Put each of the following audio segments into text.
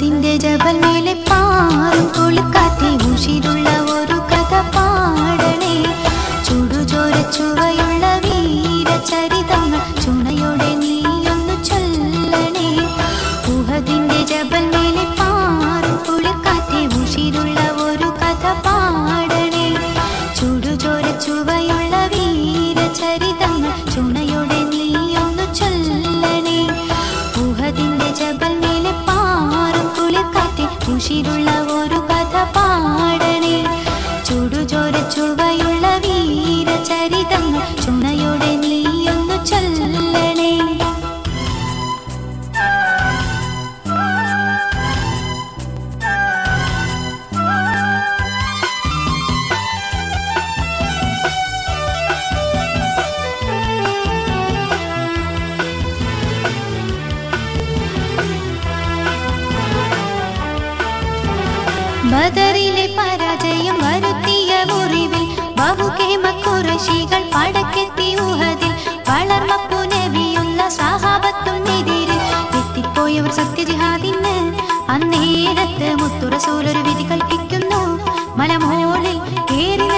അതിന്റെ ജപൽ മേലെ പാറും തുളിക്കാറ്റി ഉഷിരുള്ള ഒരു കഥ പാടണേ. ചുടുചോര ചുവയ ബദറിലെ പരാജയം വരുത്തിയ മുറിവിൽ ബഹുകേമ പടക്കെത്തി ഊഹതിൽ വളർന്നപ്പോ നബിയുള്ള സഹാബത്തും എതിരിൽ എത്തിപ്പോയവർ സത്യജിഹാദിന് അന്നേരത്ത് മുത്തുറസൂലൊരു വിധി കൽപ്പിക്കുന്നു. മലമോളിൽ കേറി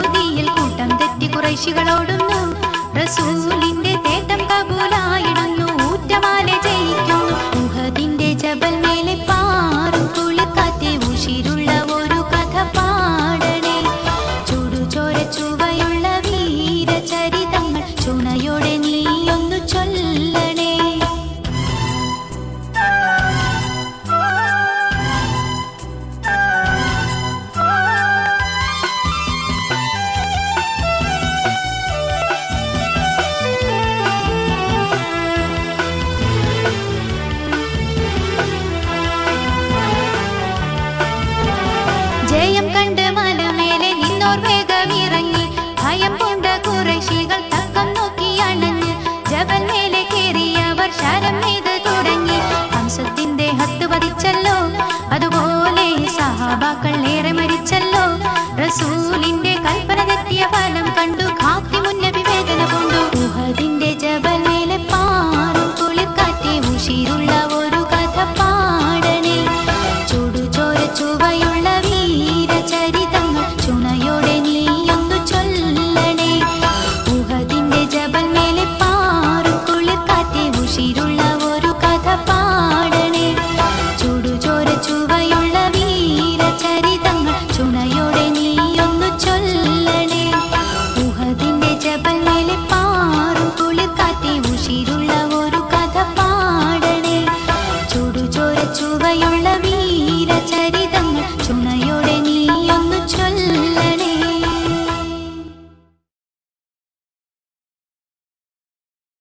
യഹൂദിയിൽ കൂട്ടം തെറ്റി കുറേശികളോടുന്നു. റസൂലിന്റെ തേട്ടം കബൂലായിടും